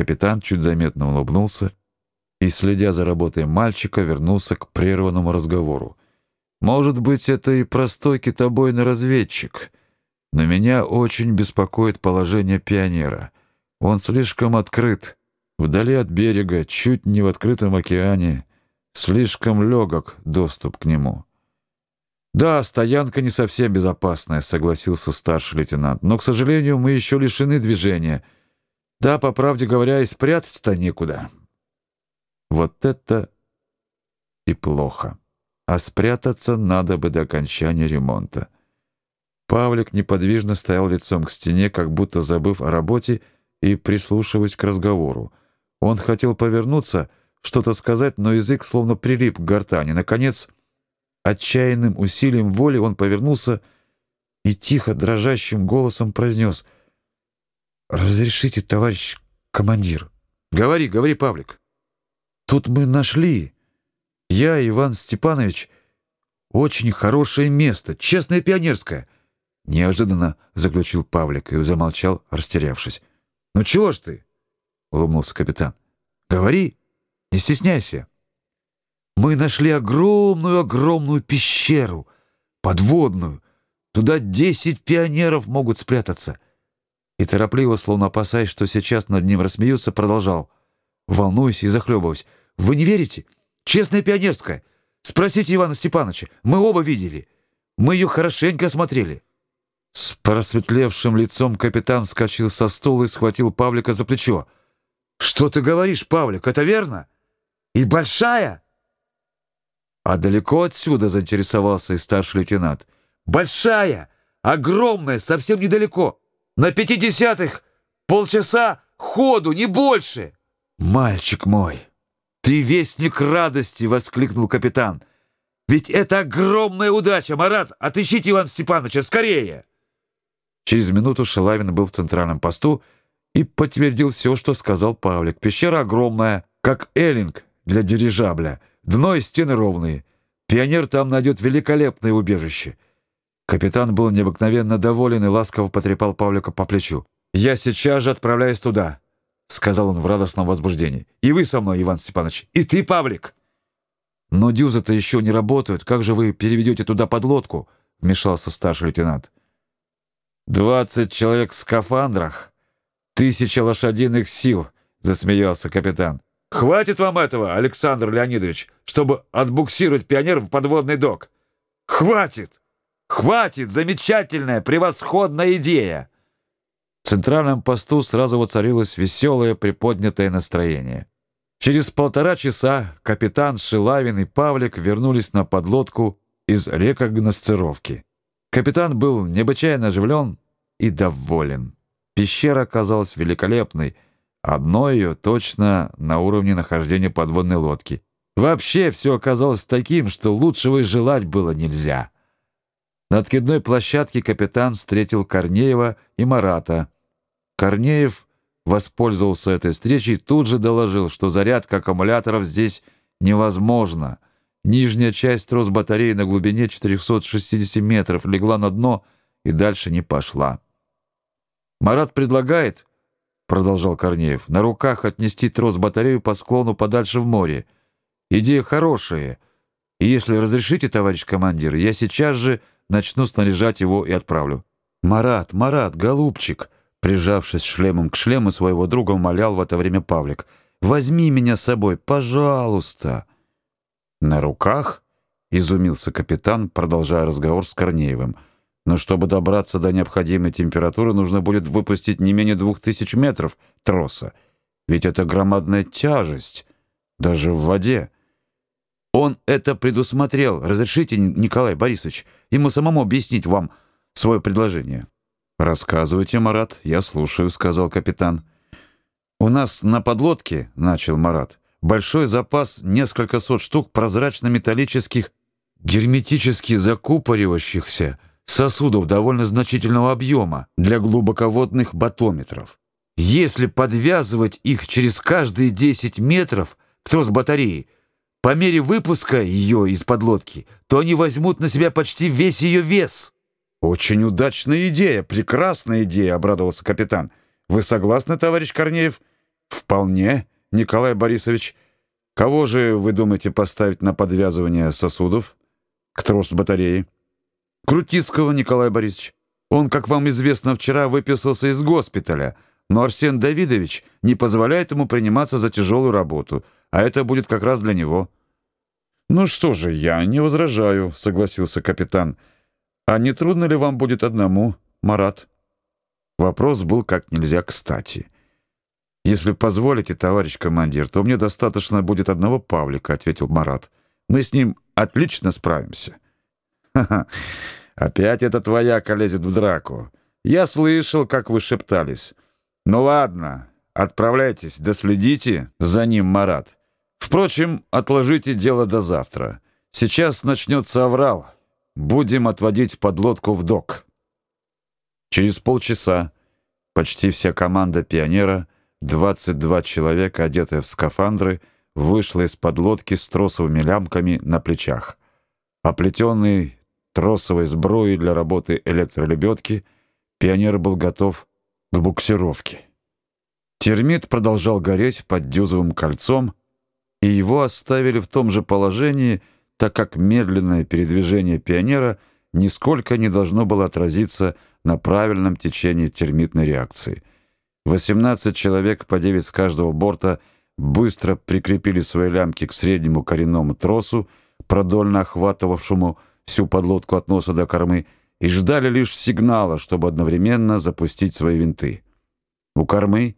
Капитан чуть заметно улыбнулся и, следя за работой мальчика, вернулся к прерванному разговору. «Может быть, это и простой китобойный разведчик, но меня очень беспокоит положение пионера. Он слишком открыт, вдали от берега, чуть не в открытом океане, слишком легок доступ к нему». «Да, стоянка не совсем безопасная», — согласился старший лейтенант. «Но, к сожалению, мы еще лишены движения. Да, по правде говоря, и спрятаться-то некуда». Вот это и плохо. А спрятаться надо бы до окончания ремонта. Павлик неподвижно стоял лицом к стене, как будто забыв о работе и прислушиваясь к разговору. Он хотел повернуться, что-то сказать, но язык словно прилип к гортани. Наконец, отчаянным усилием воли он повернулся и тихо, дрожащим голосом произнес «Разрешите, товарищ командир?» «Говори, говори, Павлик». Тут мы нашли, я, Иван Степанович, очень хорошее место, честное пионерское. Неожиданно заключил Павлик и замолчал, растерявшись. Ну чего ж ты? улыбнулся капитан. Говори, не стесняйся. Мы нашли огромную-огромную пещеру, подводную. Туда десять пионеров могут спрятаться. И торопливо, словно опасаясь, что сейчас над ним рассмеются, продолжал, волнуясь и захлебываясь. Вы не верите? Честная пионерская. Спросите Ивана Степановича. Мы оба видели. Мы ее хорошенько осмотрели. С просветлевшим лицом капитан вскочил со стула и схватил Павлика за плечо. «Что ты говоришь, Павлик, это верно? И большая?» «А далеко отсюда?» — заинтересовался и старший лейтенант. «Большая! Огромная! Совсем недалеко! На пятидесятых полчаса ходу, не больше!» «Мальчик мой!» «Ты вестник радости!» — воскликнул капитан. «Ведь это огромная удача! Марат, отыщите Ивана Степановича скорее!» Через минуту Шелавин был в центральном посту и подтвердил все, что сказал Павлик. Пещера огромная, как эллинг для дирижабля. Дно и стены ровные. Пионер там найдет великолепное убежище. Капитан был необыкновенно доволен и ласково потрепал Павлика по плечу. «Я сейчас же отправляюсь туда. — сказал он в радостном возбуждении. «И вы со мной, Иван Степанович, и ты, Павлик!» «Но дюзы-то еще не работают. Как же вы переведете туда подлодку?» — вмешался старший лейтенант. «Двадцать человек в скафандрах, тысяча лошадиных сил», — засмеялся капитан. «Хватит вам этого, Александр Леонидович, чтобы отбуксировать пионер в подводный док? Хватит! Хватит! Замечательная, превосходная идея!» центральном посту сразу воцарилось веселое приподнятое настроение. Через полтора часа капитан Шилавин и Павлик вернулись на подлодку из рекогносцировки. Капитан был необычайно оживлен и доволен. Пещера оказалась великолепной, одно ее точно на уровне нахождения подводной лодки. Вообще все оказалось таким, что лучшего и желать было нельзя. На откидной площадке капитан встретил Корнеева и Марата — Корнеев воспользовался этой встречей и тут же доложил, что зарядка аккумуляторов здесь невозможна. Нижняя часть трос батареи на глубине 460 метров легла на дно и дальше не пошла. «Марат предлагает, — продолжал Корнеев, — на руках отнести трос-батарею по склону подальше в море. Идея хорошая, и если разрешите, товарищ командир, я сейчас же начну снаряжать его и отправлю». «Марат, Марат, голубчик!» Прижавшись шлемом к шлему своего друга, умолял в это время Павлик. «Возьми меня с собой, пожалуйста!» «На руках?» — изумился капитан, продолжая разговор с Корнеевым. «Но чтобы добраться до необходимой температуры, нужно будет выпустить не менее двух тысяч метров троса. Ведь это громадная тяжесть, даже в воде». «Он это предусмотрел. Разрешите, Николай Борисович, ему самому объяснить вам свое предложение?» «Рассказывайте, Марат, я слушаю», — сказал капитан. «У нас на подлодке, — начал Марат, — большой запас, несколько сот штук прозрачно-металлических, герметически закупоривающихся сосудов довольно значительного объема для глубоководных батометров. Если подвязывать их через каждые 10 метров к трос батареи, по мере выпуска ее из подлодки, то они возьмут на себя почти весь ее вес». «Очень удачная идея, прекрасная идея», — обрадовался капитан. «Вы согласны, товарищ Корнеев?» Вполне, Николай Борисович. Кого же вы думаете поставить на подвязывание сосудов к трос батареи? Крутицкого Николай Борисович. Он, как вам известно, вчера выписался из госпиталя, но Арсен Давидович не позволяет ему приниматься за тяжелую работу, а это будет как раз для него. Ну что же, я не возражаю, согласился капитан. А не трудно ли вам будет одному, Марат? Вопрос был как нельзя кстати. Если позволите, товарищ командир, то мне достаточно будет одного Павлика, ответил Марат. Мы с ним отлично справимся. Ха-ха. Опять это твоя лезет в драку. Я слышал, как вы шептались. Ну ладно, отправляйтесь, доследите за ним, Марат. Впрочем, отложите дело до завтра. Сейчас начнется аврал. Будем отводить подлодку в док. Через полчаса почти вся команда пионера, 22 человека, одетые в скафандры, вышла из подлодки с тросовыми лямками на плечах. Оплетенный тросовой сброей для работы электролебедки, пионер был готов к буксировке. Термит продолжал гореть под дюзовым кольцом, и его оставили в том же положении, так как медленное передвижение пионера нисколько не должно было отразиться на правильном течении термитной реакции. 18 человек по 9 с каждого борта быстро прикрепили свои лямки к среднему коренному тросу, продольно охватывавшему всю подлодку от носа до кормы, и ждали лишь сигнала, чтобы одновременно запустить свои винты. У кормы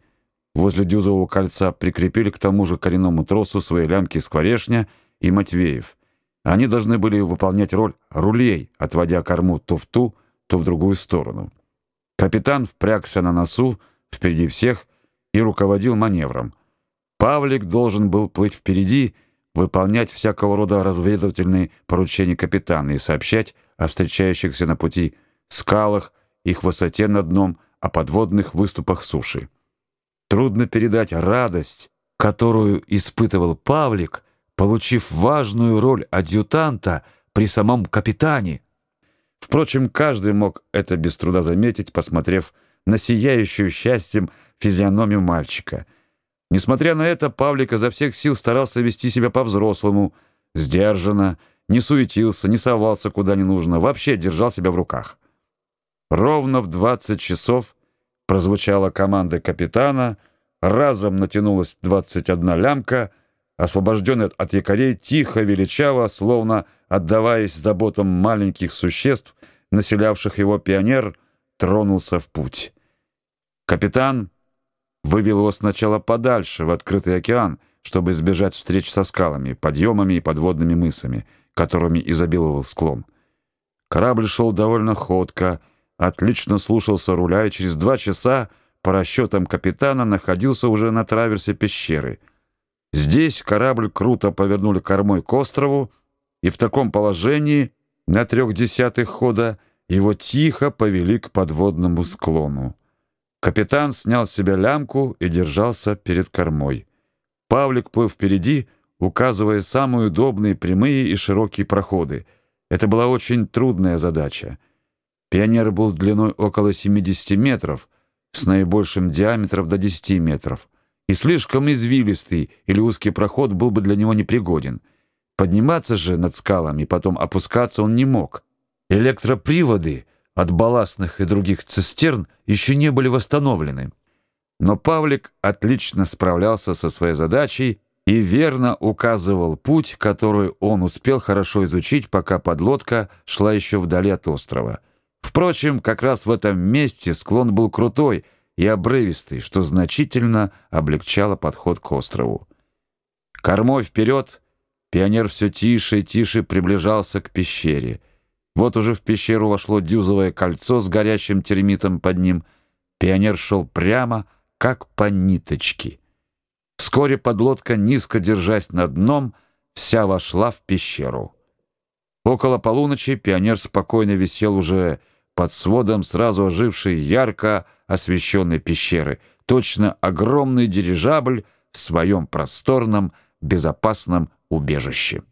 возле дюзового кольца прикрепили к тому же коренному тросу свои лямки Скворешня и Матвеев. Они должны были выполнять роль рулей, отводя корму то в ту, то в другую сторону. Капитан впрягся на носу впереди всех и руководил маневром. Павлик должен был плыть впереди, выполнять всякого рода разведывательные поручения капитана и сообщать о встречающихся на пути скалах, их высоте над дном, о подводных выступах суши. Трудно передать радость, которую испытывал Павлик, получив важную роль адъютанта при самом капитане. Впрочем, каждый мог это без труда заметить, посмотрев на сияющую счастьем физиономию мальчика. Несмотря на это, Павлик изо всех сил старался вести себя по-взрослому, сдержанно, не суетился, не совался куда не нужно, вообще держал себя в руках. Ровно в 20 часов прозвучала команда капитана, разом натянулась 21 лямка, освобожденный от якорей тихо, величаво, словно отдаваясь заботам маленьких существ, населявших его пионер, тронулся в путь. Капитан вывел его сначала подальше, в открытый океан, чтобы избежать встреч со скалами, подъемами и подводными мысами, которыми изобиловал склон. Корабль шел довольно ходко, отлично слушался руля, и через два часа, по расчетам капитана, находился уже на траверсе пещеры. Здесь корабль круто повернули кормой к острову, и в таком положении, на трех десятых хода, его тихо повели к подводному склону. Капитан снял с себя лямку и держался перед кормой. Павлик плыл впереди, указывая самые удобные прямые и широкие проходы. Это была очень трудная задача. Пионер был длиной около 70 метров, с наибольшим диаметром до 10 метров, и слишком извилистый или узкий проход был бы для него непригоден. Подниматься же над скалами потом опускаться он не мог. Электроприводы от балластных и других цистерн еще не были восстановлены. Но Павлик отлично справлялся со своей задачей и верно указывал путь, который он успел хорошо изучить, пока подлодка шла еще вдали от острова. Впрочем, как раз в этом месте склон был крутой и обрывистый, что значительно облегчало подход к острову. Кормой вперед пионер все тише и тише приближался к пещере — вот уже в пещеру вошло дюзовое кольцо с горящим термитом под ним. Пионер шел прямо, как по ниточке. Вскоре подлодка, низко держась над дном, вся вошла в пещеру. Около полуночи пионер спокойно висел уже под сводом сразу ожившей ярко освещенной пещеры, точно огромный дирижабль в своем просторном безопасном убежище.